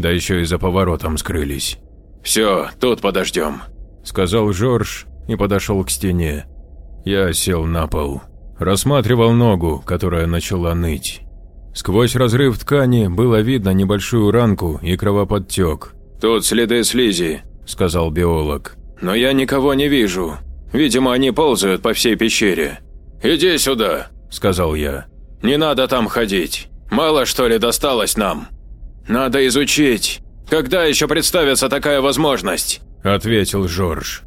да еще и за поворотом скрылись. «Все, тут подождем», – сказал Жорж и подошел к стене. Я сел на пол, рассматривал ногу, которая начала ныть. Сквозь разрыв ткани было видно небольшую ранку и кровоподтек. «Тут следы слизи», – сказал биолог. «Но я никого не вижу. Видимо, они ползают по всей пещере. Иди сюда», – сказал я. «Не надо там ходить. Мало что ли досталось нам? Надо изучить. Когда еще представится такая возможность?» – ответил Жорж.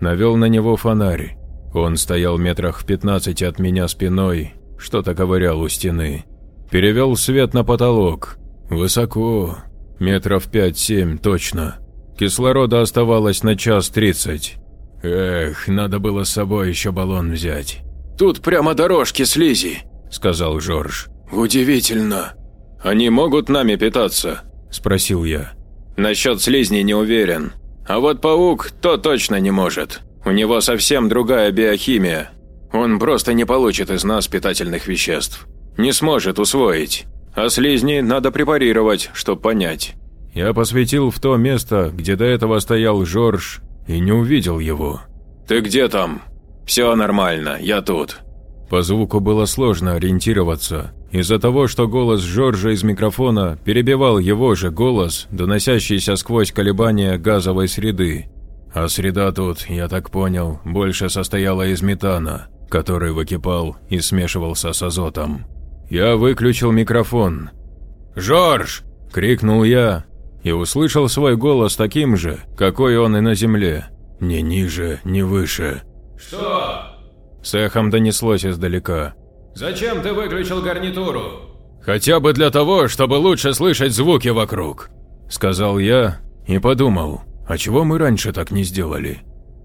Навел на него фонарь. Он стоял метрах в пятнадцати от меня спиной, что-то ковырял у стены. Перевел свет на потолок. Высоко. Метров пять-семь точно. Кислорода оставалось на час тридцать. Эх, надо было с собой еще баллон взять. «Тут прямо дорожки слизи», – сказал Жорж. «Удивительно. Они могут нами питаться?» – спросил я. «Насчет слизней не уверен. А вот паук то точно не может. У него совсем другая биохимия. Он просто не получит из нас питательных веществ. Не сможет усвоить. А слизни надо препарировать, чтобы понять. Я посветил в то место, где до этого стоял Жорж, и не увидел его. «Ты где там?» «Все нормально, я тут». По звуку было сложно ориентироваться, из-за того, что голос Жоржа из микрофона перебивал его же голос, доносящийся сквозь колебания газовой среды. А среда тут, я так понял, больше состояла из метана, который выкипал и смешивался с азотом. Я выключил микрофон. «Жорж!» – крикнул я и услышал свой голос таким же, какой он и на земле. Ни ниже, ни выше. «Что?» С эхом донеслось издалека. «Зачем ты выключил гарнитуру?» «Хотя бы для того, чтобы лучше слышать звуки вокруг», – сказал я и подумал, а чего мы раньше так не сделали?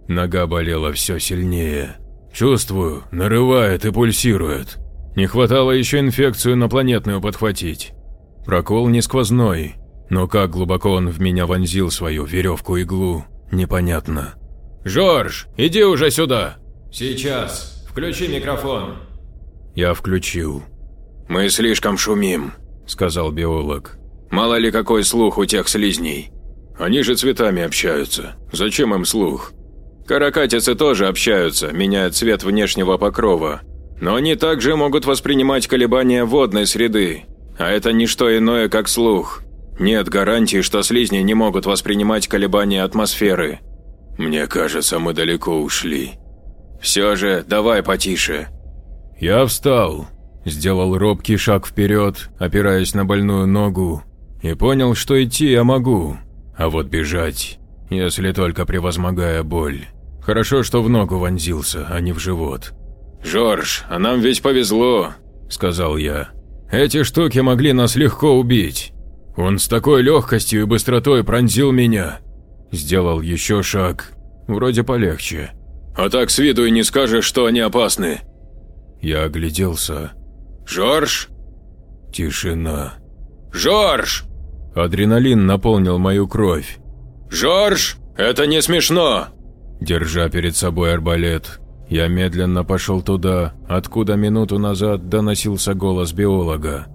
Нога болела все сильнее. Чувствую, нарывает и пульсирует. Не хватало еще инфекцию инопланетную подхватить. Прокол не сквозной, но как глубоко он в меня вонзил свою веревку-иглу, непонятно. «Жорж, иди уже сюда!» «Сейчас. Включи микрофон». Я включил. «Мы слишком шумим», – сказал биолог. «Мало ли какой слух у тех слизней. Они же цветами общаются. Зачем им слух? Каракатицы тоже общаются, меняя цвет внешнего покрова. Но они также могут воспринимать колебания водной среды. А это не что иное, как слух. Нет гарантии, что слизни не могут воспринимать колебания атмосферы. Мне кажется, мы далеко ушли. Все же, давай потише. Я встал, сделал робкий шаг вперед, опираясь на больную ногу, и понял, что идти я могу, а вот бежать, если только превозмогая боль. Хорошо, что в ногу вонзился, а не в живот. «Жорж, а нам ведь повезло», – сказал я. «Эти штуки могли нас легко убить. Он с такой легкостью и быстротой пронзил меня». Сделал еще шаг, вроде полегче. «А так с виду и не скажешь, что они опасны». Я огляделся. «Жорж?» Тишина. «Жорж!» Адреналин наполнил мою кровь. «Жорж, это не смешно!» Держа перед собой арбалет, я медленно пошел туда, откуда минуту назад доносился голос биолога.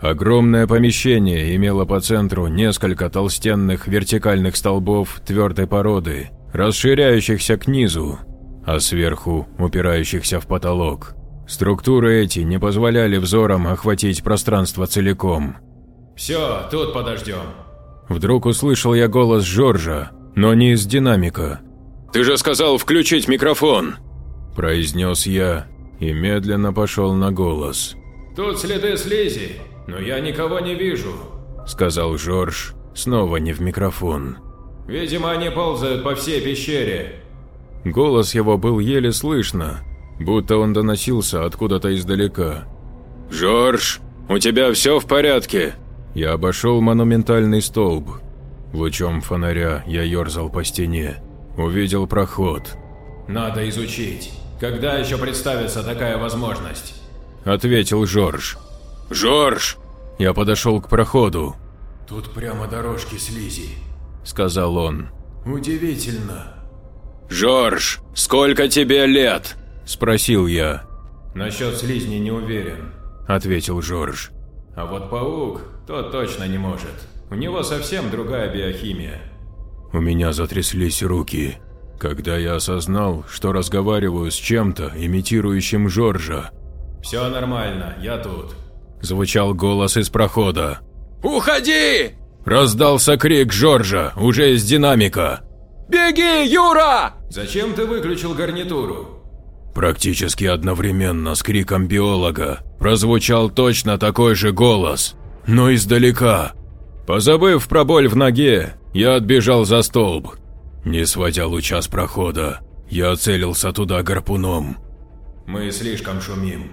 Огромное помещение имело по центру несколько толстенных вертикальных столбов твердой породы, расширяющихся к низу, а сверху упирающихся в потолок. Структуры эти не позволяли взорам охватить пространство целиком – «Все, тут подождем». Вдруг услышал я голос Жоржа, но не из динамика. «Ты же сказал включить микрофон!» Произнес я и медленно пошел на голос. «Тут следы слизи, но я никого не вижу», сказал Жорж, снова не в микрофон. «Видимо, они ползают по всей пещере». Голос его был еле слышно, будто он доносился откуда-то издалека. «Жорж, у тебя все в порядке?» Я обошел монументальный столб. Лучом фонаря я ерзал по стене. Увидел проход. «Надо изучить. Когда еще представится такая возможность?» Ответил Жорж. «Жорж!» Я подошел к проходу. «Тут прямо дорожки слизи», — сказал он. «Удивительно». «Жорж, сколько тебе лет?» – спросил я. «Насчет слизни не уверен», – ответил Жорж. «А вот паук, тот точно не может. У него совсем другая биохимия. У меня затряслись руки, когда я осознал, что разговариваю с чем-то, имитирующим Жоржа. «Все нормально, я тут», – звучал голос из прохода. «Уходи!» – раздался крик Жоржа, уже из динамика. «Беги, Юра!» «Зачем ты выключил гарнитуру?» Практически одновременно с криком биолога прозвучал точно такой же голос, но издалека. Позабыв про боль в ноге, я отбежал за столб. Не сводя луча с прохода, я целился туда гарпуном. «Мы слишком шумим».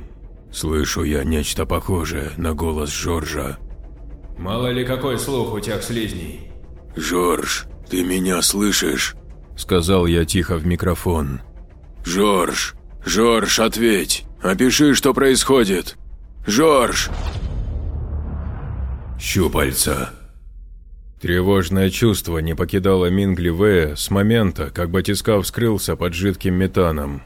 Слышу я нечто похожее на голос Жоржа. «Мало ли какой слух у тех слизней». «Жорж, ты меня слышишь?» – сказал я тихо в микрофон. «Жорж, «Жорж, ответь! Опиши, что происходит! Жорж!» Щупальца. Тревожное чувство не покидало Мингли В с момента, как батискаф скрылся под жидким метаном.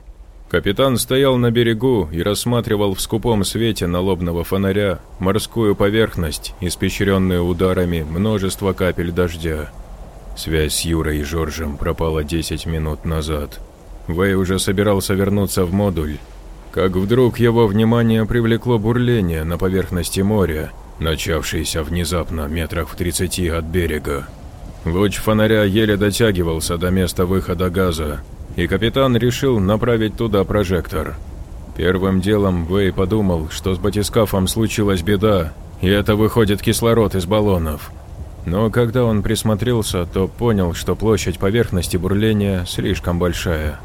Капитан стоял на берегу и рассматривал в скупом свете налобного фонаря морскую поверхность, испещренную ударами множества капель дождя. Связь с Юрой и Жоржем пропала 10 минут назад. Вэй уже собирался вернуться в модуль, как вдруг его внимание привлекло бурление на поверхности моря, начавшееся внезапно метрах в 30 от берега. Луч фонаря еле дотягивался до места выхода газа, и капитан решил направить туда прожектор. Первым делом Вэй подумал, что с батискафом случилась беда, и это выходит кислород из баллонов. Но когда он присмотрелся, то понял, что площадь поверхности бурления слишком большая.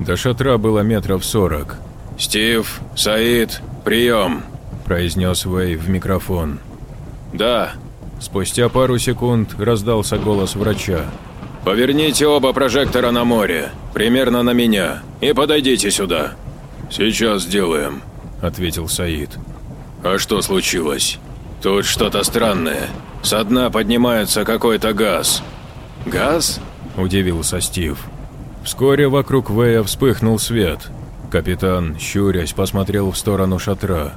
До шатра было метров сорок. «Стив, Саид, прием!» – произнес Вэй в микрофон. «Да». Спустя пару секунд раздался голос врача. «Поверните оба прожектора на море, примерно на меня, и подойдите сюда». «Сейчас сделаем», – ответил Саид. «А что случилось?» «Тут что-то странное. Со дна поднимается какой-то газ». «Газ?» – удивился Стив. Вскоре вокруг Вэя вспыхнул свет. Капитан, щурясь, посмотрел в сторону шатра.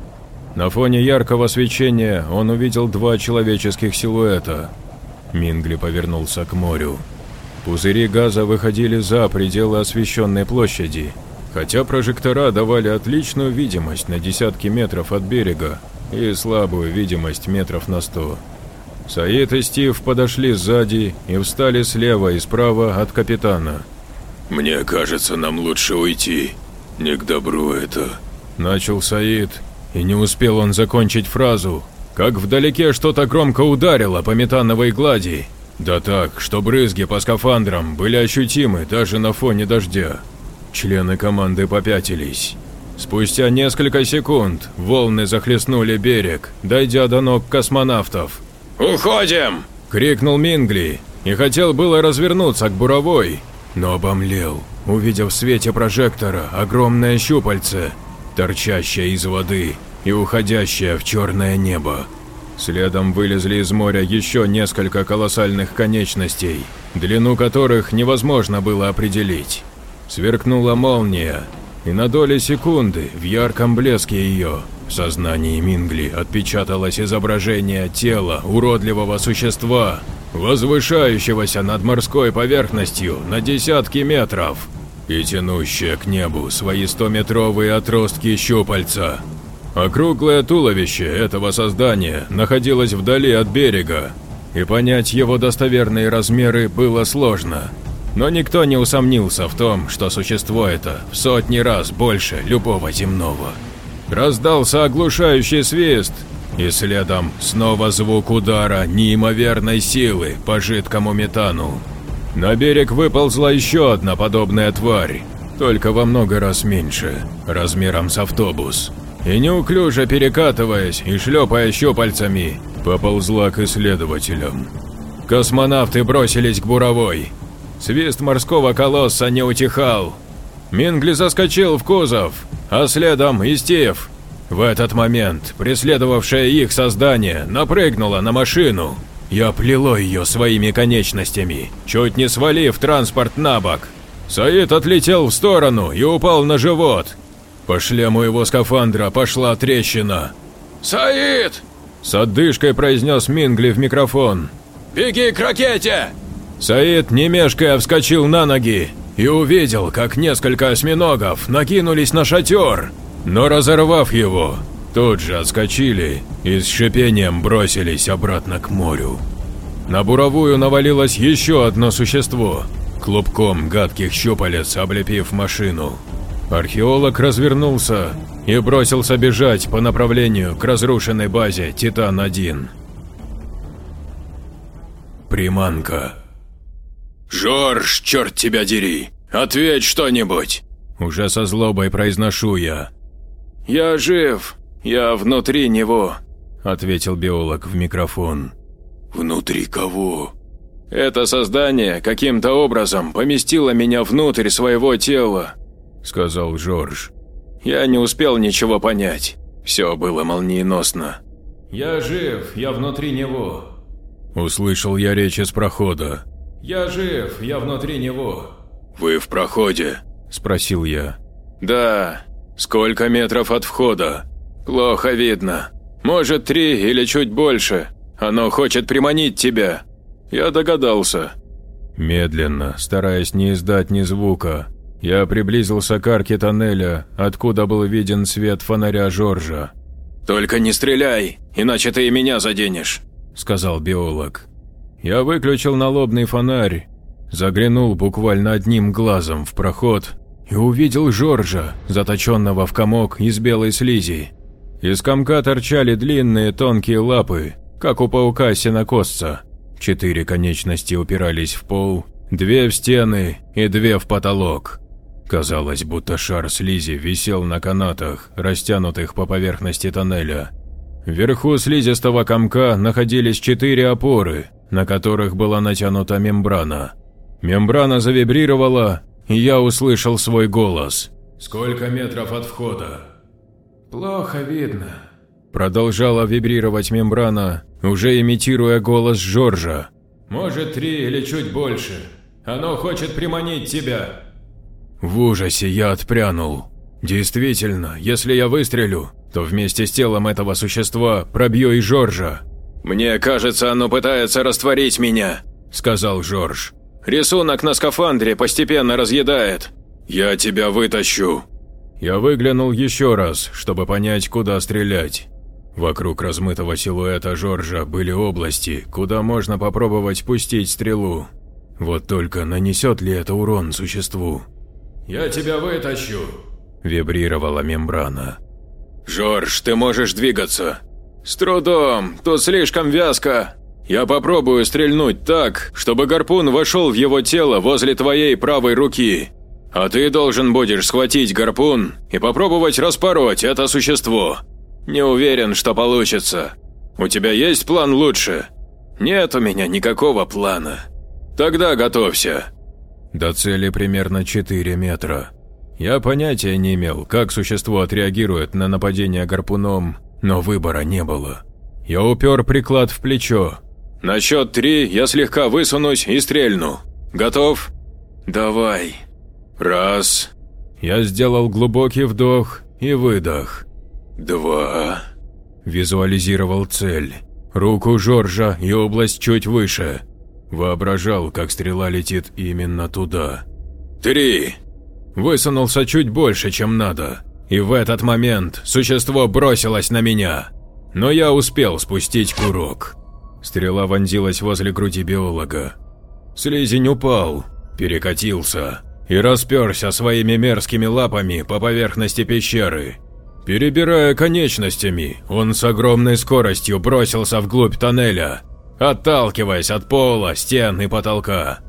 На фоне яркого свечения он увидел два человеческих силуэта. Мингли повернулся к морю. Пузыри газа выходили за пределы освещенной площади, хотя прожектора давали отличную видимость на десятки метров от берега и слабую видимость метров на сто. Саид и Стив подошли сзади и встали слева и справа от капитана – «Мне кажется, нам лучше уйти. Не к добру это», – начал Саид, и не успел он закончить фразу, как вдалеке что-то громко ударило по метановой глади. Да так, что брызги по скафандрам были ощутимы даже на фоне дождя. Члены команды попятились. Спустя несколько секунд волны захлестнули берег, дойдя до ног космонавтов. «Уходим!» – крикнул Мингли и хотел было развернуться к буровой, но обомлел, увидев в свете прожектора огромное щупальце, торчащее из воды и уходящее в черное небо. Следом вылезли из моря еще несколько колоссальных конечностей, длину которых невозможно было определить. Сверкнула молния, и на доли секунды в ярком блеске ее в сознании Мингли отпечаталось изображение тела уродливого существа, возвышающегося над морской поверхностью на десятки метров и тянущее к небу свои стометровые отростки щупальца. Округлое туловище этого создания находилось вдали от берега, и понять его достоверные размеры было сложно. Но никто не усомнился в том, что существо это в сотни раз больше любого земного. Раздался оглушающий свист, и следом снова звук удара неимоверной силы по жидкому метану. На берег выползла еще одна подобная тварь, только во много раз меньше, размером с автобус. И неуклюже перекатываясь и шлепая щупальцами, поползла к исследователям. Космонавты бросились к буровой. Свист морского колосса не утихал. Мингли заскочил в кузов, а следом и Стив, в этот момент преследовавшее их создание напрыгнуло на машину. Я плело ее своими конечностями, чуть не свалив транспорт на бок. Саид отлетел в сторону и упал на живот. По шлему его скафандра пошла трещина. «Саид!» С отдышкой произнес Мингли в микрофон. «Беги к ракете!» Саид, не мешкая, вскочил на ноги и увидел, как несколько осьминогов накинулись на шатер, но разорвав его, тут же отскочили и с шипением бросились обратно к морю. На буровую навалилось еще одно существо, клубком гадких щупалец облепив машину. Археолог развернулся и бросился бежать по направлению к разрушенной базе «Титан-1». Приманка. «Жорж, черт тебя дери! Ответь что-нибудь!» Уже со злобой произношу я. «Я жив, я внутри него», – ответил биолог в микрофон. «Внутри кого?» «Это создание каким-то образом поместило меня внутрь своего тела», – сказал Жорж. «Я не успел ничего понять. Все было молниеносно». «Я жив, я внутри него», – услышал я речь из прохода. «Я жив, я внутри него». «Вы в проходе?» – спросил я. «Да. Сколько метров от входа? Плохо видно. Может, три или чуть больше. Оно хочет приманить тебя. Я догадался». Медленно, стараясь не издать ни звука, я приблизился к арке тоннеля, откуда был виден свет фонаря Жоржа. «Только не стреляй, иначе ты и меня заденешь», – сказал биолог. Я выключил налобный фонарь, заглянул буквально одним глазом в проход и увидел Жоржа, заточенного в комок из белой слизи. Из комка торчали длинные тонкие лапы, как у паука-сенокосца. Четыре конечности упирались в пол, две в стены и две в потолок. Казалось, будто шар слизи висел на канатах, растянутых по поверхности тоннеля. Вверху слизистого комка находились четыре опоры, на которых была натянута мембрана. Мембрана завибрировала, и я услышал свой голос. «Сколько метров от входа?» «Плохо видно», – продолжала вибрировать мембрана, уже имитируя голос Жоржа. «Может, три или чуть больше. Оно хочет приманить тебя». В ужасе я отпрянул. Действительно, если я выстрелю, то вместе с телом этого существа пробью и Жоржа. «Мне кажется, оно пытается растворить меня», – сказал Жорж. «Рисунок на скафандре постепенно разъедает». «Я тебя вытащу». Я выглянул еще раз, чтобы понять, куда стрелять. Вокруг размытого силуэта Жоржа были области, куда можно попробовать пустить стрелу. Вот только нанесет ли это урон существу? «Я тебя вытащу», – вибрировала мембрана. «Жорж, ты можешь двигаться?» «С трудом, тут слишком вязко. Я попробую стрельнуть так, чтобы гарпун вошел в его тело возле твоей правой руки. А ты должен будешь схватить гарпун и попробовать распороть это существо. Не уверен, что получится. У тебя есть план лучше?» «Нет у меня никакого плана. Тогда готовься». До цели примерно 4 метра. Я понятия не имел, как существо отреагирует на нападение гарпуном, но выбора не было. Я упер приклад в плечо. «На счет три я слегка высунусь и стрельну. Готов?» «Давай. Раз». Я сделал глубокий вдох и выдох. «Два». Визуализировал цель. Руку Жоржа и область чуть выше. Воображал, как стрела летит именно туда. «Три!» Высунулся чуть больше, чем надо. И в этот момент существо бросилось на меня. Но я успел спустить курок. Стрела вонзилась возле груди биолога. Слизень упал, перекатился и расперся своими мерзкими лапами по поверхности пещеры. Перебирая конечностями, он с огромной скоростью бросился вглубь тоннеля, отталкиваясь от пола, стен и потолка.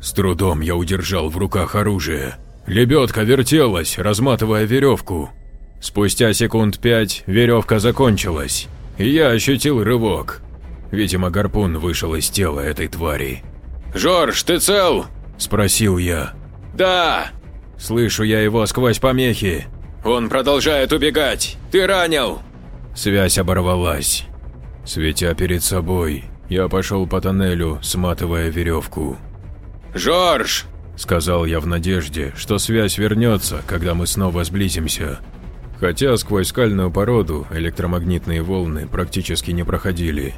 С трудом я удержал в руках оружие. Лебедка вертелась, разматывая веревку. Спустя секунд пять веревка закончилась, и я ощутил рывок. Видимо, гарпун вышел из тела этой твари. «Жорж, ты цел?» – спросил я. «Да!» Слышу я его сквозь помехи. «Он продолжает убегать! Ты ранил!» Связь оборвалась. Светя перед собой, я пошел по тоннелю, сматывая веревку. «Жорж!» – сказал я в надежде, что связь вернется, когда мы снова сблизимся. хотя сквозь скальную породу электромагнитные волны практически не проходили.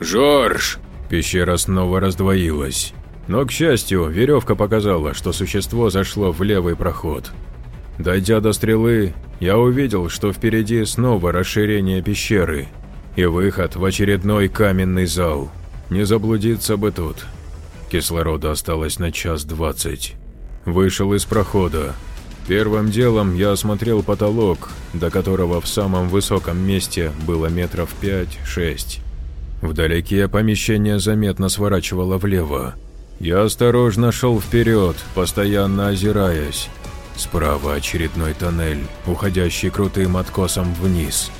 «Жорж!» Пещера снова раздвоилась. Но, к счастью, веревка показала, что существо зашло в левый проход. Дойдя до стрелы, я увидел, что впереди снова расширение пещеры и выход в очередной каменный зал. Не заблудиться бы тут. Кислорода осталось на час двадцать. Вышел из прохода. Первым делом я осмотрел потолок, до которого в самом высоком месте было метров пять-шесть. Вдалеке помещение заметно сворачивало влево. Я осторожно шел вперед, постоянно озираясь. Справа очередной тоннель, уходящий крутым откосом вниз.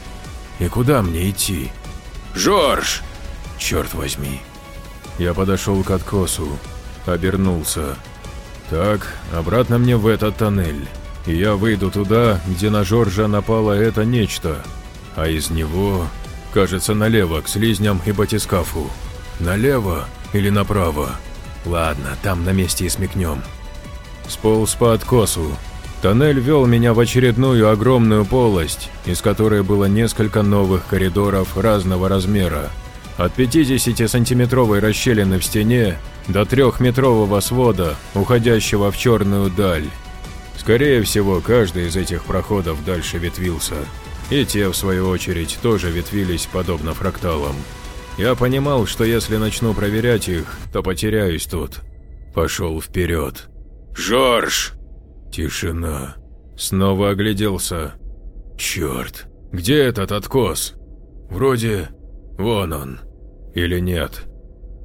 И куда мне идти? «Жорж!» Черт возьми. Я подошел к откосу, обернулся. Так, обратно мне в этот тоннель. И я выйду туда, где на Жоржа напало это нечто. А из него, кажется, налево, к слизням и батискафу. Налево или направо? Ладно, там на месте и смекнем. Сполз по откосу, Тоннель вел меня в очередную огромную полость, из которой было несколько новых коридоров разного размера. От 50-сантиметровой расщелины в стене до трехметрового свода, уходящего в черную даль. Скорее всего, каждый из этих проходов дальше ветвился. И те, в свою очередь, тоже ветвились подобно фракталам. Я понимал, что если начну проверять их, то потеряюсь тут. Пошел вперед. «Жорж!» Тишина. Снова огляделся. Черт, где этот откос? Вроде... Вон он. Или нет?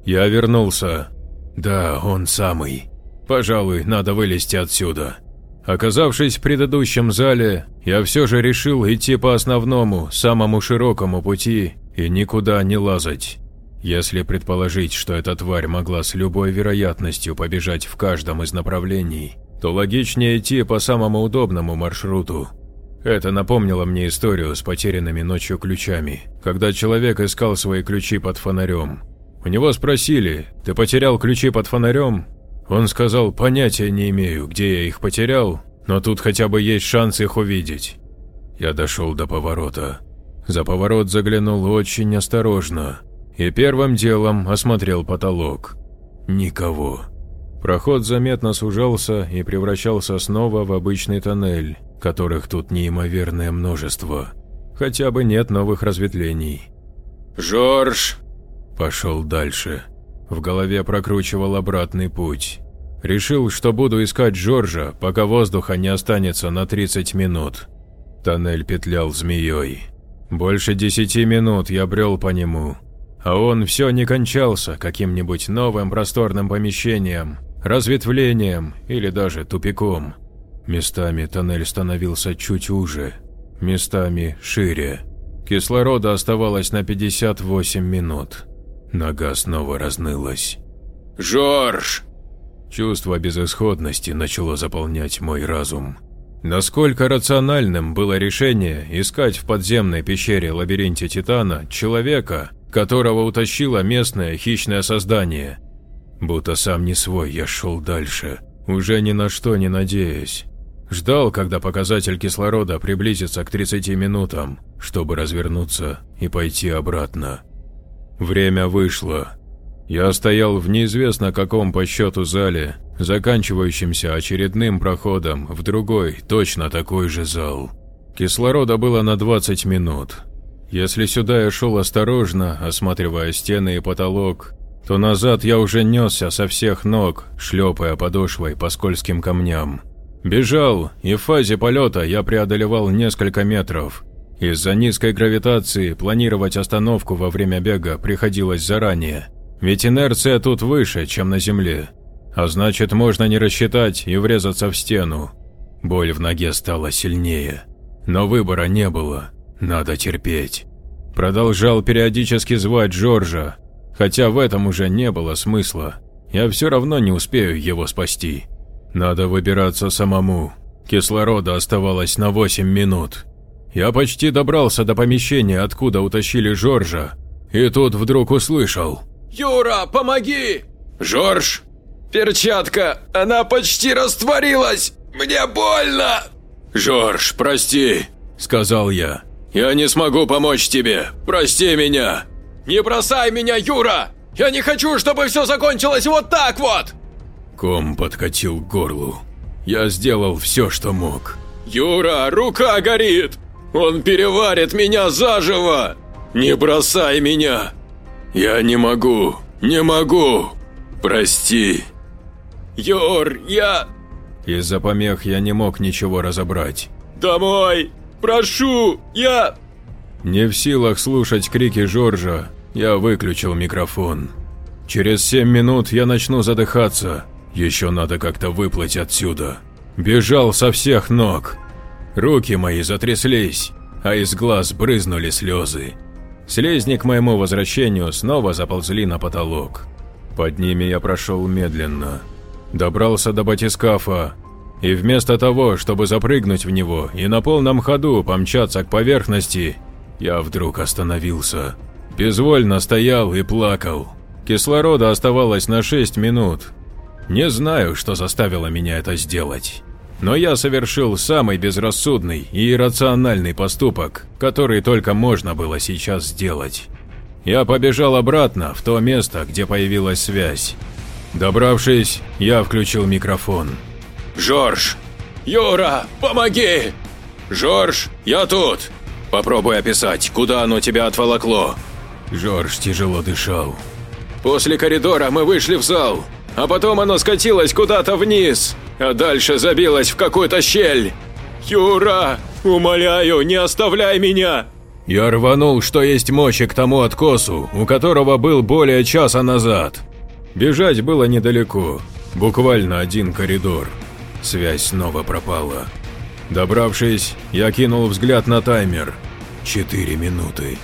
Я вернулся. Да, он самый. Пожалуй, надо вылезти отсюда. Оказавшись в предыдущем зале, я все же решил идти по основному, самому широкому пути и никуда не лазать. Если предположить, что эта тварь могла с любой вероятностью побежать в каждом из направлений, то логичнее идти по самому удобному маршруту. Это напомнило мне историю с потерянными ночью ключами, когда человек искал свои ключи под фонарем. У него спросили, ты потерял ключи под фонарем? Он сказал, понятия не имею, где я их потерял, но тут хотя бы есть шанс их увидеть. Я дошел до поворота. За поворот заглянул очень осторожно и первым делом осмотрел потолок. Никого. Проход заметно сужался и превращался снова в обычный тоннель, которых тут неимоверное множество. Хотя бы нет новых разветвлений. «Жорж!» Пошел дальше. В голове прокручивал обратный путь. Решил, что буду искать Джорджа, пока воздуха не останется на 30 минут. Тоннель петлял змеей. Больше десяти минут я брел по нему, а он все не кончался каким-нибудь новым просторным помещением, разветвлением или даже тупиком. Местами тоннель становился чуть уже, местами шире. Кислорода оставалось на 58 минут. Нога снова разнылась. «Жорж!» Чувство безысходности начало заполнять мой разум. Насколько рациональным было решение искать в подземной пещере-лабиринте Титана человека, которого утащило местное хищное создание, Будто сам не свой, я шел дальше, уже ни на что не надеясь. Ждал, когда показатель кислорода приблизится к 30 минутам, чтобы развернуться и пойти обратно. Время вышло. Я стоял в неизвестно каком по счету зале, заканчивающемся очередным проходом в другой, точно такой же зал. Кислорода было на 20 минут. Если сюда я шел осторожно, осматривая стены и потолок, то назад я уже несся со всех ног, шлепая подошвой по скользким камням. Бежал, и в фазе полета я преодолевал несколько метров. Из-за низкой гравитации планировать остановку во время бега приходилось заранее, ведь инерция тут выше, чем на Земле. А значит, можно не рассчитать и врезаться в стену. Боль в ноге стала сильнее. Но выбора не было, надо терпеть. Продолжал периодически звать Джорджа, Хотя в этом уже не было смысла. Я все равно не успею его спасти. Надо выбираться самому. Кислорода оставалось на 8 минут. Я почти добрался до помещения, откуда утащили Жоржа, и тут вдруг услышал. «Юра, помоги!» «Жорж!» «Перчатка! Она почти растворилась! Мне больно!» «Жорж, прости!» – сказал я. «Я не смогу помочь тебе. Прости меня!» «Не бросай меня, Юра! Я не хочу, чтобы все закончилось вот так вот!» Ком подкатил к горлу. Я сделал все, что мог. «Юра, рука горит! Он переварит меня заживо! Не бросай меня!» «Я не могу, не могу! Прости!» «Юр, я...» Из-за помех я не мог ничего разобрать. «Домой! Прошу! Я...» Не в силах слушать крики Жоржа, я выключил микрофон. Через семь минут я начну задыхаться. Еще надо как-то выплыть отсюда. Бежал со всех ног. Руки мои затряслись, а из глаз брызнули слезы. Слезни к моему возвращению снова заползли на потолок. Под ними я прошел медленно. Добрался до батискафа, и вместо того, чтобы запрыгнуть в него и на полном ходу помчаться к поверхности, я вдруг остановился. Безвольно стоял и плакал. Кислорода оставалось на 6 минут. Не знаю, что заставило меня это сделать. Но я совершил самый безрассудный и иррациональный поступок, который только можно было сейчас сделать. Я побежал обратно, в то место, где появилась связь. Добравшись, я включил микрофон. «Жорж! Юра, помоги! Жорж, я тут! Попробуй описать, куда оно тебя отволокло!» Жорж тяжело дышал. «После коридора мы вышли в зал, а потом оно скатилось куда-то вниз, а дальше забилось в какую-то щель. Юра, умоляю, не оставляй меня!» Я рванул, что есть мочи к тому откосу, у которого был более часа назад. Бежать было недалеко, буквально один коридор. Связь снова пропала. Добравшись, я кинул взгляд на таймер. Четыре минуты.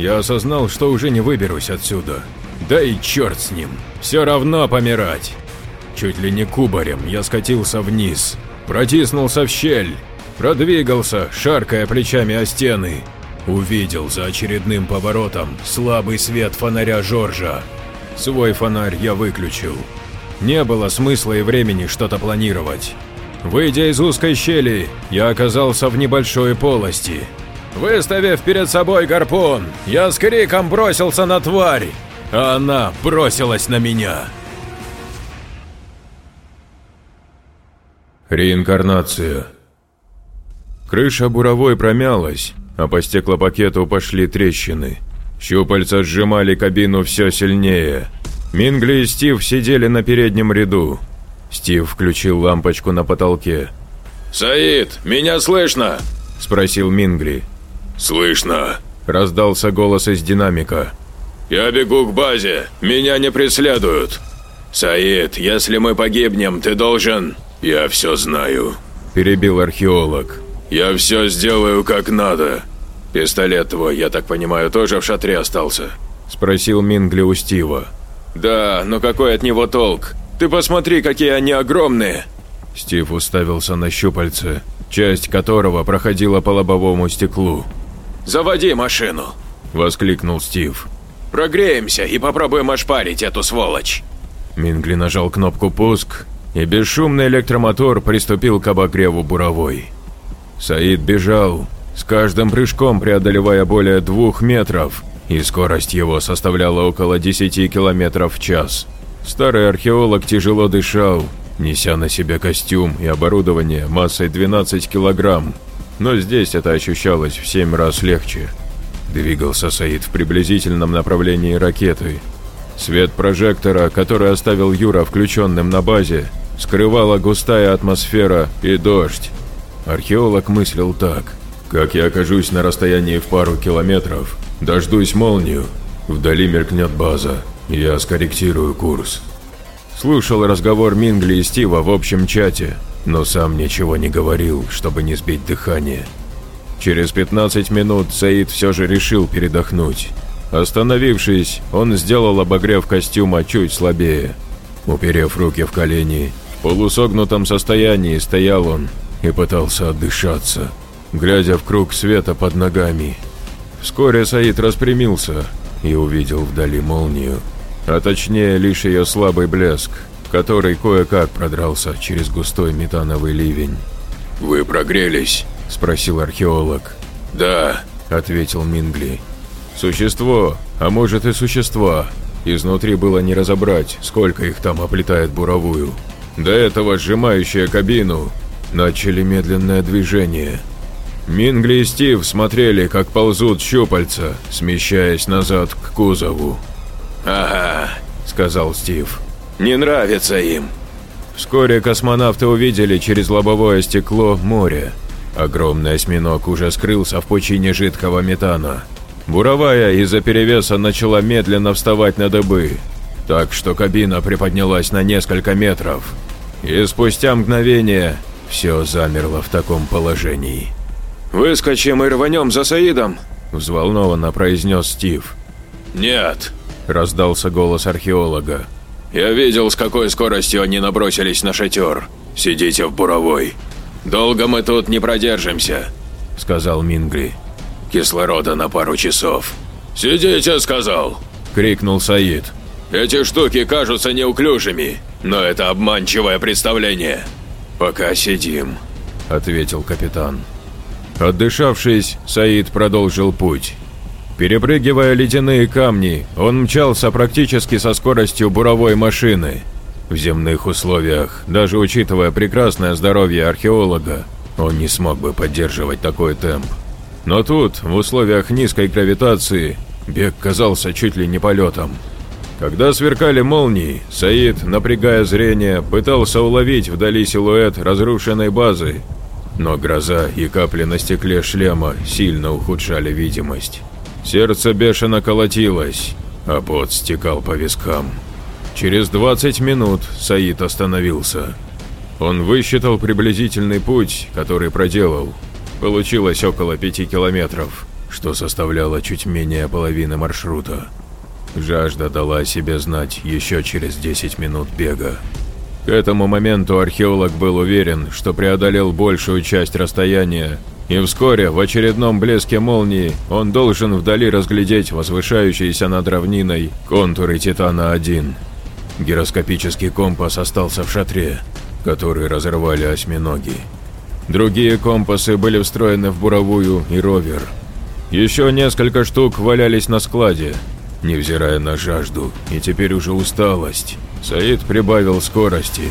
Я осознал, что уже не выберусь отсюда. Да и черт с ним, все равно помирать. Чуть ли не кубарем я скатился вниз, протиснулся в щель, продвигался, шаркая плечами о стены. Увидел за очередным поворотом слабый свет фонаря Жоржа. Свой фонарь я выключил. Не было смысла и времени что-то планировать. Выйдя из узкой щели, я оказался в небольшой полости. Выставив перед собой гарпун, я с криком бросился на тварь, а она бросилась на меня. Реинкарнация Крыша буровой промялась, а по стеклопакету пошли трещины. Щупальца сжимали кабину все сильнее. Мингли и Стив сидели на переднем ряду. Стив включил лампочку на потолке. «Саид, меня слышно?» – спросил Мингли. «Слышно», – раздался голос из динамика. «Я бегу к базе, меня не преследуют. Саид, если мы погибнем, ты должен...» «Я все знаю», – перебил археолог. «Я все сделаю как надо. Пистолет твой, я так понимаю, тоже в шатре остался?» – спросил Мингли у Стива. «Да, но какой от него толк? Ты посмотри, какие они огромные!» Стив уставился на щупальце, часть которого проходила по лобовому стеклу. «Заводи машину!» – воскликнул Стив. «Прогреемся и попробуем ошпарить эту сволочь!» Мингли нажал кнопку «Пуск», и бесшумный электромотор приступил к обогреву буровой. Саид бежал, с каждым прыжком преодолевая более двух метров, и скорость его составляла около 10 километров в час. Старый археолог тяжело дышал, неся на себе костюм и оборудование массой 12 килограмм, но здесь это ощущалось в 7 раз легче. Двигался Саид в приблизительном направлении ракеты. Свет прожектора, который оставил Юра включенным на базе, скрывала густая атмосфера и дождь. Археолог мыслил так. Как я окажусь на расстоянии в пару километров, дождусь молнию, вдали мелькнет база, я скорректирую курс. Слушал разговор Мингли и Стива в общем чате, но сам ничего не говорил, чтобы не сбить дыхание. Через 15 минут Саид все же решил передохнуть. Остановившись, он сделал обогрев костюма чуть слабее. Уперев руки в колени, в полусогнутом состоянии стоял он и пытался отдышаться, глядя в круг света под ногами. Вскоре Саид распрямился и увидел вдали молнию, а точнее лишь ее слабый блеск, который кое-как продрался через густой метановый ливень. «Вы прогрелись?» –– спросил археолог. «Да», – ответил Мингли. «Существо, а может и существа. Изнутри было не разобрать, сколько их там оплетает буровую. До этого сжимающая кабину начали медленное движение. Мингли и Стив смотрели, как ползут щупальца, смещаясь назад к кузову. «Ага», – сказал Стив. «Не нравится им». Вскоре космонавты увидели через лобовое стекло море. Огромный осьминог уже скрылся в пучине жидкого метана. Буровая из-за перевеса начала медленно вставать на дыбы, так что кабина приподнялась на несколько метров. И спустя мгновение все замерло в таком положении. «Выскочим и рванем за Саидом», – взволнованно произнес Стив. «Нет», – раздался голос археолога. «Я видел, с какой скоростью они набросились на шатер. Сидите в буровой. Долго мы тут не продержимся», – сказал Мингри. «Кислорода на пару часов». «Сидите», – сказал, – крикнул Саид. «Эти штуки кажутся неуклюжими, но это обманчивое представление. Пока сидим», – ответил капитан. Отдышавшись, Саид продолжил путь. Перепрыгивая ледяные камни, он мчался практически со скоростью буровой машины. В земных условиях, даже учитывая прекрасное здоровье археолога, он не смог бы поддерживать такой темп. Но тут, в условиях низкой гравитации, бег казался чуть ли не полетом. Когда сверкали молнии, Саид, напрягая зрение, пытался уловить вдали силуэт разрушенной базы но гроза и капли на стекле шлема сильно ухудшали видимость. Сердце бешено колотилось, а пот стекал по вискам. Через 20 минут Саид остановился. Он высчитал приблизительный путь, который проделал. Получилось около 5 километров, что составляло чуть менее половины маршрута. Жажда дала себе знать еще через 10 минут бега. К этому моменту археолог был уверен, что преодолел большую часть расстояния, и вскоре, в очередном блеске молнии, он должен вдали разглядеть возвышающиеся над равниной контуры Титана-1. Гироскопический компас остался в шатре, который разорвали осьминоги. Другие компасы были встроены в буровую и ровер. Еще несколько штук валялись на складе, невзирая на жажду и теперь уже усталость. Саид прибавил скорости.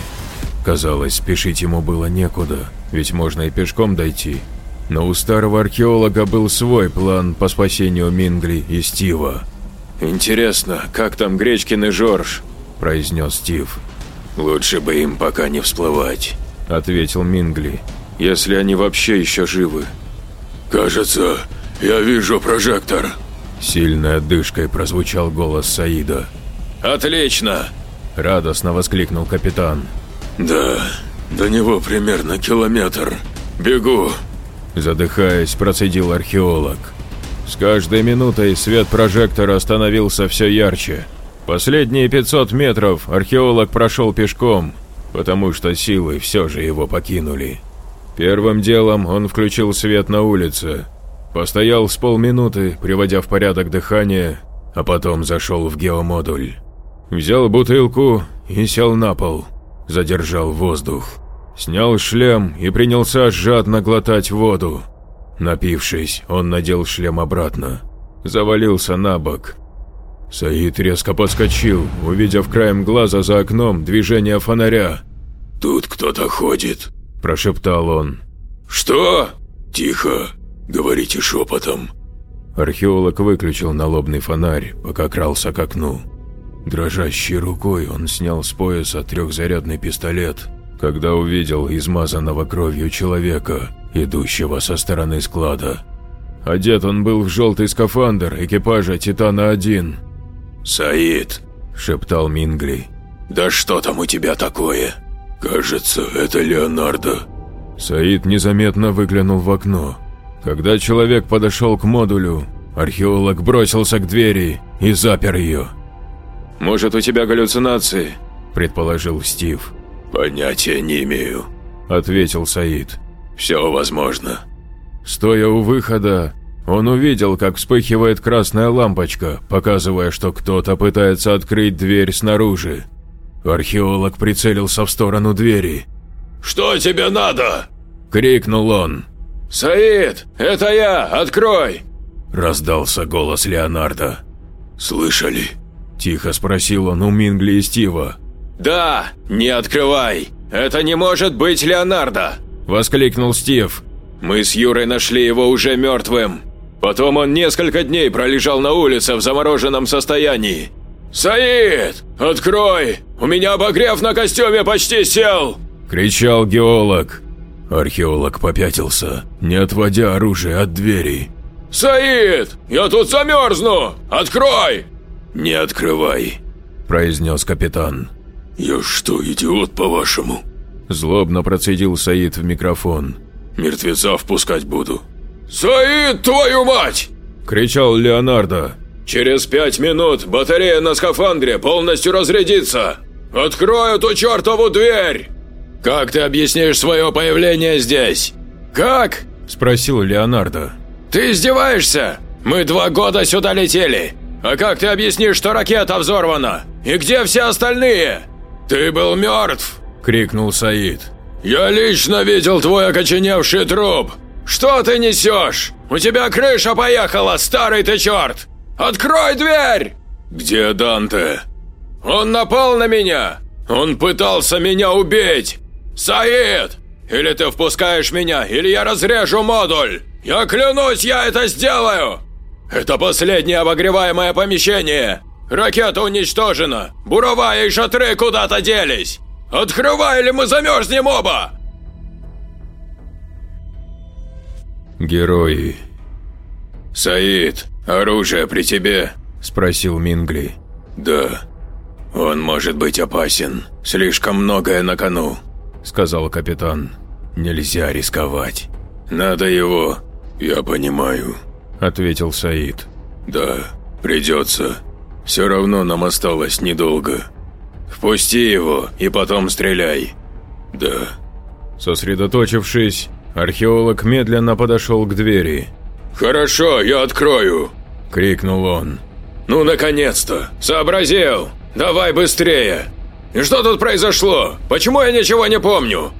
Казалось, спешить ему было некуда, ведь можно и пешком дойти. Но у старого археолога был свой план по спасению Мингли и Стива. «Интересно, как там Гречкин и Жорж?» – произнес Стив. «Лучше бы им пока не всплывать», – ответил Мингли. «Если они вообще еще живы». «Кажется, я вижу прожектор», Сильной отдышкой прозвучал голос Саида. «Отлично!» – радостно воскликнул капитан. «Да, до него примерно километр. Бегу!» Задыхаясь, процедил археолог. С каждой минутой свет прожектора становился все ярче. Последние 500 метров археолог прошел пешком, потому что силы все же его покинули. Первым делом он включил свет на улице, Постоял с полминуты, приводя в порядок дыхание, а потом зашел в геомодуль. Взял бутылку и сел на пол. Задержал воздух. Снял шлем и принялся жадно глотать воду. Напившись, он надел шлем обратно. Завалился на бок. Саид резко подскочил, увидев краем глаза за окном движение фонаря. «Тут кто-то ходит», – прошептал он. «Что?» «Тихо, Говорите шепотом». Археолог выключил налобный фонарь, пока крался к окну. Дрожащей рукой он снял с пояса трехзарядный пистолет, когда увидел измазанного кровью человека, идущего со стороны склада. Одет он был в желтый скафандр экипажа «Титана-1». «Саид», – шептал Мингли. «Да что там у тебя такое?» «Кажется, это Леонардо». Саид незаметно выглянул в окно. Когда человек подошел к модулю, археолог бросился к двери и запер ее. «Может, у тебя галлюцинации?» – предположил Стив. «Понятия не имею», – ответил Саид. «Все возможно». Стоя у выхода, он увидел, как вспыхивает красная лампочка, показывая, что кто-то пытается открыть дверь снаружи. Археолог прицелился в сторону двери. «Что тебе надо?» – крикнул он. «Саид, это я! Открой!» Раздался голос Леонардо. «Слышали?» Тихо спросил он у Мингли и Стива. «Да, не открывай! Это не может быть Леонардо!» Воскликнул Стив. «Мы с Юрой нашли его уже мертвым. Потом он несколько дней пролежал на улице в замороженном состоянии. «Саид, открой! У меня обогрев на костюме почти сел!» Кричал геолог. Археолог попятился, не отводя оружие от двери. «Саид, я тут замерзну! Открой!» «Не открывай», – произнес капитан. «Я что, идиот, по-вашему?» Злобно процедил Саид в микрофон. «Мертвеца впускать буду». «Саид, твою мать!» – кричал Леонардо. «Через пять минут батарея на скафандре полностью разрядится! Открой эту чертову дверь!» «Как ты объяснишь свое появление здесь?» «Как?» – спросил Леонардо. «Ты издеваешься? Мы два года сюда летели. А как ты объяснишь, что ракета взорвана? И где все остальные?» «Ты был мертв!» – крикнул Саид. «Я лично видел твой окоченевший труп! Что ты несешь? У тебя крыша поехала, старый ты черт! Открой дверь!» «Где Данте?» «Он напал на меня! Он пытался меня убить! Саид! Или ты впускаешь меня, или я разрежу модуль! Я клянусь, я это сделаю! Это последнее обогреваемое помещение! Ракета уничтожена! Буровая и шатры куда-то делись! Открывай, или мы замерзнем оба!» Герои. «Саид, оружие при тебе?» – спросил Мингли. «Да. Он может быть опасен. Слишком многое на кону», – сказал капитан. «Нельзя рисковать. Надо его...» «Я понимаю», – ответил Саид. «Да, придется. Все равно нам осталось недолго. Впусти его и потом стреляй». «Да». Сосредоточившись, археолог медленно подошел к двери. «Хорошо, я открою!» – крикнул он. «Ну, наконец-то! Сообразил! Давай быстрее! И что тут произошло? Почему я ничего не помню?»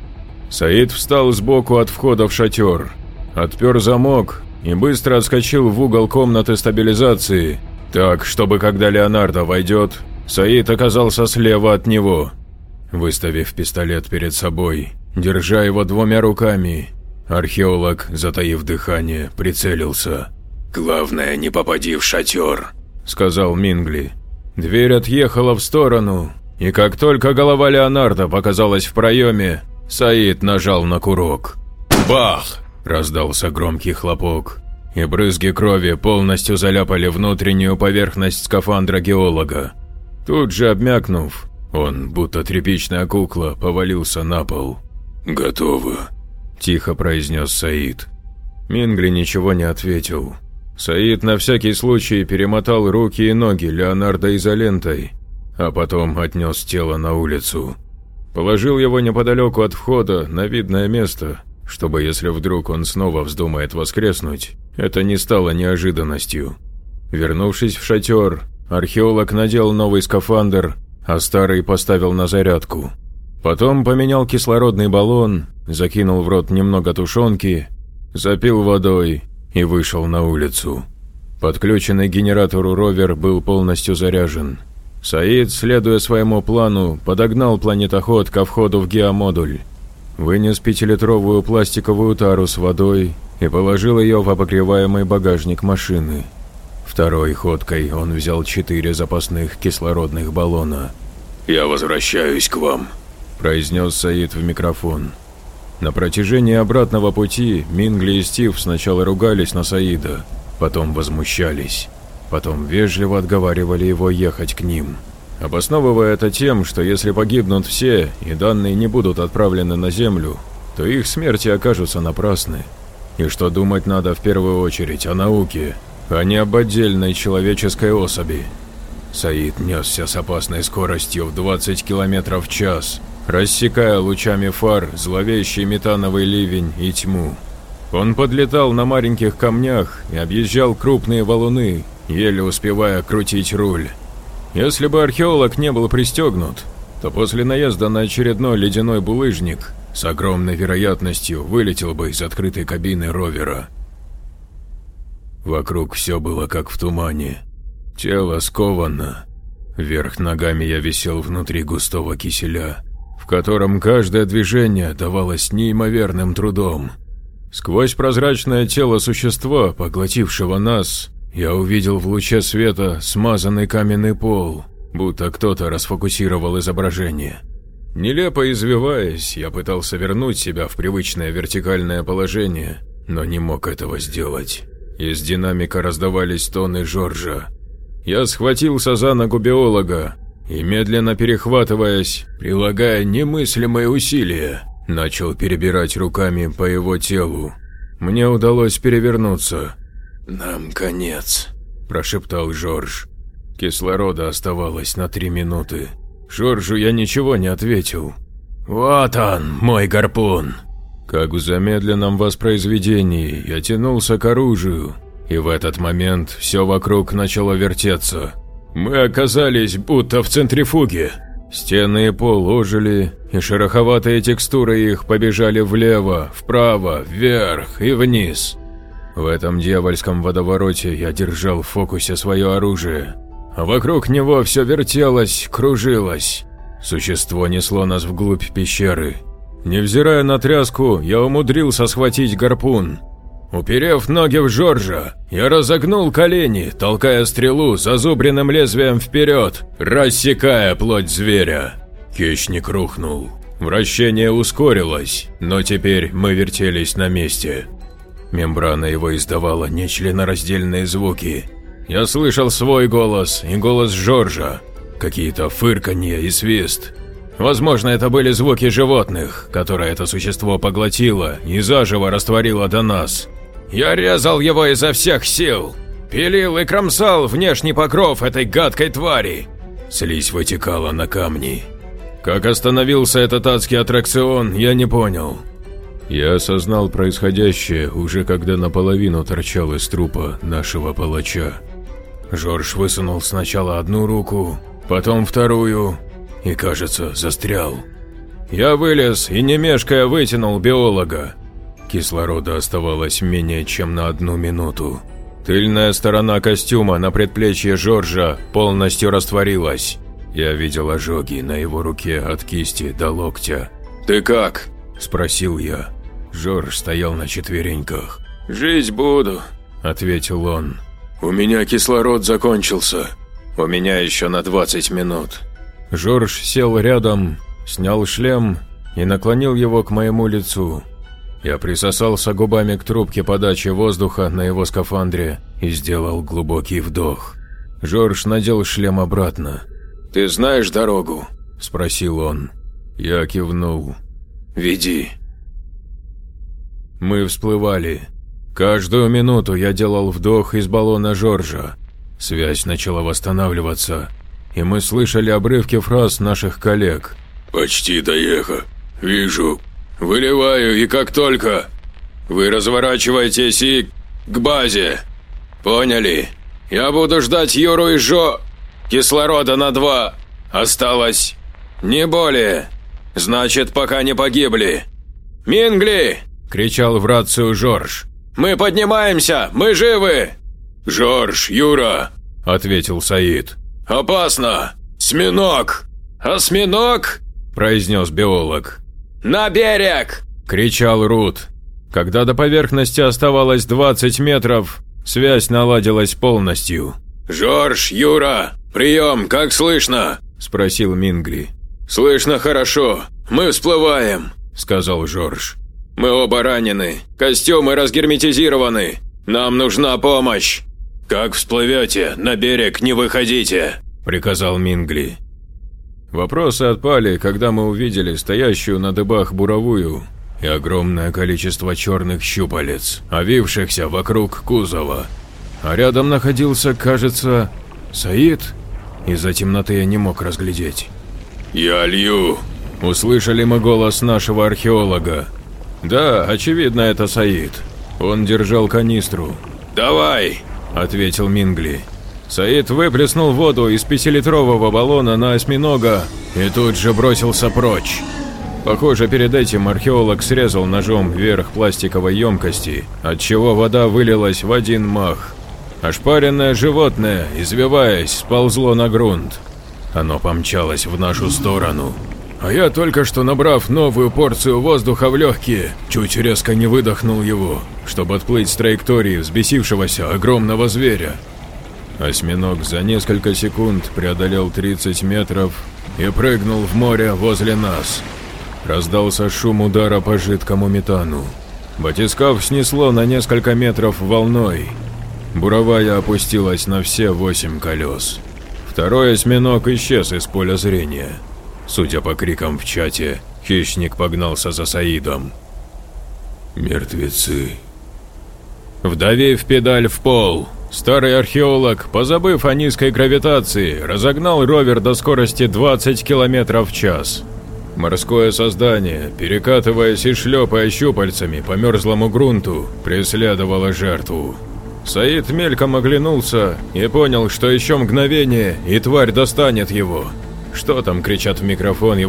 Саид встал сбоку от входа в шатер, отпер замок и быстро отскочил в угол комнаты стабилизации, так, чтобы когда Леонардо войдет, Саид оказался слева от него. Выставив пистолет перед собой, держа его двумя руками, археолог, затаив дыхание, прицелился. «Главное, не попади в шатер», – сказал Мингли. Дверь отъехала в сторону, и как только голова Леонардо показалась в проеме, Саид нажал на курок. «Бах!» – раздался громкий хлопок, и брызги крови полностью заляпали внутреннюю поверхность скафандра геолога. Тут же обмякнув, он, будто тряпичная кукла, повалился на пол. «Готово», – тихо произнес Саид. Мингли ничего не ответил. Саид на всякий случай перемотал руки и ноги Леонардо изолентой, а потом отнес тело на улицу. Положил его неподалеку от входа на видное место, чтобы если вдруг он снова вздумает воскреснуть, это не стало неожиданностью. Вернувшись в шатер, археолог надел новый скафандр, а старый поставил на зарядку. Потом поменял кислородный баллон, закинул в рот немного тушенки, запил водой и вышел на улицу. Подключенный к генератору ровер был полностью заряжен. Саид, следуя своему плану, подогнал планетоход ко входу в геомодуль, вынес пятилитровую пластиковую тару с водой и положил ее в обогреваемый багажник машины. Второй ходкой он взял четыре запасных кислородных баллона. «Я возвращаюсь к вам», – произнес Саид в микрофон. На протяжении обратного пути Мингли и Стив сначала ругались на Саида, потом возмущались, потом вежливо отговаривали его ехать к ним, обосновывая это тем, что если погибнут все и данные не будут отправлены на Землю, то их смерти окажутся напрасны, и что думать надо в первую очередь о науке, а не об отдельной человеческой особи. Саид несся с опасной скоростью в 20 км в час, рассекая лучами фар зловещий метановый ливень и тьму. Он подлетал на маленьких камнях и объезжал крупные валуны, еле успевая крутить руль. Если бы археолог не был пристегнут, то после наезда на очередной ледяной булыжник с огромной вероятностью вылетел бы из открытой кабины ровера. Вокруг все было как в тумане. Тело сковано. Вверх ногами я висел внутри густого киселя, в котором каждое движение давалось неимоверным трудом. Сквозь прозрачное тело существа, поглотившего нас, я увидел в луче света смазанный каменный пол, будто кто-то расфокусировал изображение. Нелепо извиваясь, я пытался вернуть себя в привычное вертикальное положение, но не мог этого сделать. Из динамика раздавались тоны Жоржа. Я схватился за ногу биолога и, медленно перехватываясь, прилагая немыслимые усилия, начал перебирать руками по его телу. Мне удалось перевернуться. «Нам конец», – прошептал Жорж. Кислорода оставалось на три минуты. Жоржу я ничего не ответил. «Вот он, мой гарпун!» Как в замедленном воспроизведении, я тянулся к оружию, и в этот момент все вокруг начало вертеться. Мы оказались будто в центрифуге. Стены и пол ожили, и шероховатые текстуры их побежали влево, вправо, вверх и вниз. В этом дьявольском водовороте я держал в фокусе свое оружие, вокруг него все вертелось, кружилось. Существо несло нас вглубь пещеры, Невзирая на тряску, я умудрился схватить гарпун. Уперев ноги в Жоржа, я разогнул колени, толкая стрелу зазубренным лезвием вперед, рассекая плоть зверя. Хищник рухнул. Вращение ускорилось, но теперь мы вертелись на месте. Мембрана его издавала нечленораздельные звуки. Я слышал свой голос и голос Жоржа, какие-то фырканье и свист. Возможно, это были звуки животных, которые это существо поглотило и заживо растворило до нас. Я резал его изо всех сил, пилил и кромсал внешний покров этой гадкой твари. Слизь вытекала на камни. Как остановился этот адский аттракцион, я не понял. Я осознал происходящее уже когда наполовину торчал из трупа нашего палача. Жорж высунул сначала одну руку, потом вторую, и, кажется, застрял. Я вылез и, не мешкая, вытянул биолога. Кислорода оставалось менее чем на одну минуту. Тыльная сторона костюма на предплечье Жоржа полностью растворилась. Я видел ожоги на его руке от кисти до локтя. «Ты как?» – спросил я. Жорж стоял на четвереньках. «Жить буду», – ответил он. «У меня кислород закончился. У меня еще на 20 минут». Жорж сел рядом, снял шлем и наклонил его к моему лицу. Я присосался губами к трубке подачи воздуха на его скафандре и сделал глубокий вдох. Жорж надел шлем обратно. «Ты знаешь дорогу?» – спросил он. Я кивнул. «Веди». Мы всплывали. Каждую минуту я делал вдох из баллона Жоржа. Связь начала восстанавливаться, и мы слышали обрывки фраз наших коллег. «Почти доехал. Вижу. Выливаю, и как только. Вы разворачиваетесь и к базе. Поняли? Я буду ждать Юру и Жо. Кислорода на два. Осталось. Не более. Значит, пока не погибли. Мингли!» – кричал в рацию Жорж. «Мы поднимаемся! Мы живы!» «Жорж, Юра!» – ответил Саид. «Опасно! Осьминог! Осьминог!» – произнес биолог. «На берег!» – кричал Рут. Когда до поверхности оставалось 20 метров, связь наладилась полностью. «Жорж, Юра, прием, как слышно?» – спросил Мингли. «Слышно хорошо, мы всплываем», – сказал Жорж. «Мы оба ранены, костюмы разгерметизированы, нам нужна помощь». «Как всплывете, на берег не выходите», – приказал Мингли. Вопросы отпали, когда мы увидели стоящую на дыбах буровую и огромное количество черных щупалец, овившихся вокруг кузова. А рядом находился, кажется, Саид. Из-за темноты я не мог разглядеть. «Я лью!» – услышали мы голос нашего археолога. Да, очевидно, это Саид. Он держал канистру. «Давай!» – ответил Мингли. Саид выплеснул воду из пятилитрового баллона на осьминога и тут же бросился прочь. Похоже, перед этим археолог срезал ножом вверх пластиковой емкости, отчего вода вылилась в один мах. Ошпаренное животное, извиваясь, сползло на грунт. Оно помчалось в нашу сторону. А я только что набрав новую порцию воздуха в легкие, чуть резко не выдохнул его, чтобы отплыть с траектории взбесившегося огромного зверя. Осьминог за несколько секунд преодолел 30 метров и прыгнул в море возле нас. Раздался шум удара по жидкому метану. Батискаф снесло на несколько метров волной. Буровая опустилась на все восемь колес. Второй осьминог исчез из поля зрения. Судя по крикам в чате, хищник погнался за Саидом. Мертвецы. Вдавив педаль в пол, старый археолог, позабыв о низкой гравитации, разогнал ровер до скорости 20 км в час. Морское создание, перекатываясь и шлепая щупальцами по мерзлому грунту, преследовало жертву. Саид мельком оглянулся и понял, что еще мгновение, и тварь достанет его. Что там кричат в микрофон его